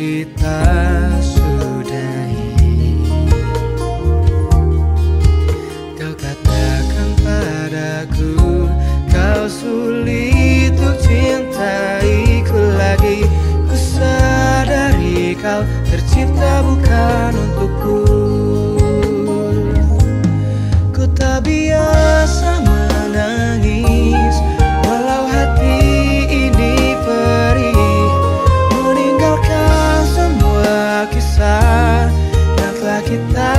kita sudahi. Kau katakan padaku Kau sulit untuk cintaiku lagi. Ku sadari kau tercipta bukan untukku. Yang telah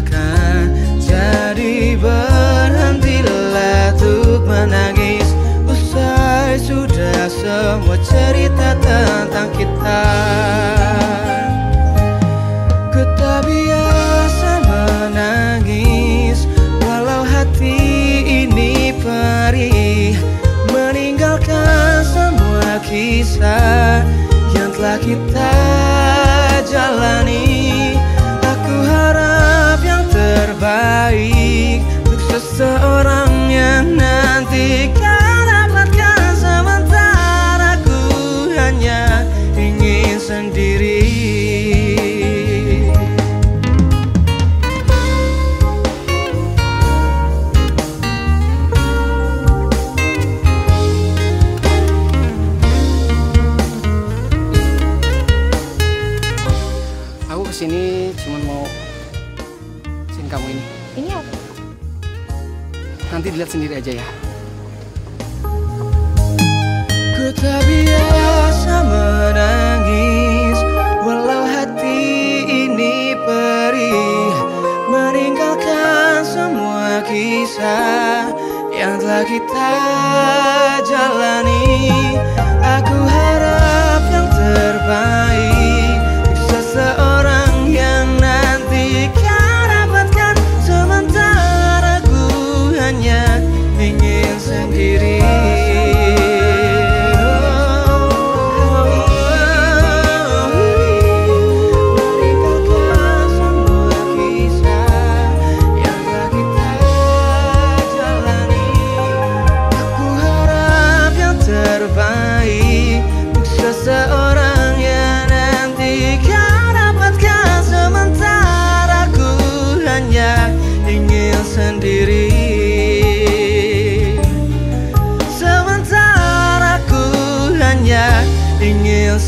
tinggalkan Jadi berhentilah untuk menangis. Usai sudah semua cerita tentang kita. Ku tak biasa menangis Walau hati ini perih. Meninggalkan semua kisah Yang telah kita jalani ke sini cuma mau sin kamu ini. Ini apa? Nanti dilihat sendiri aja ya. Ku tak biasa menangis Walau hati ini perih Meninggalkan semua kisah Yang telah kita jalani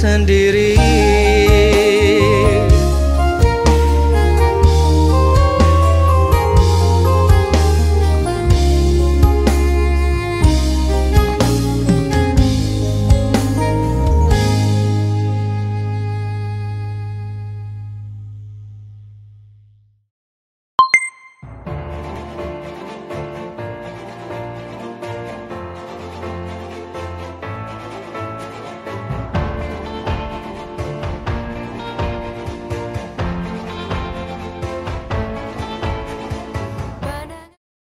sendiri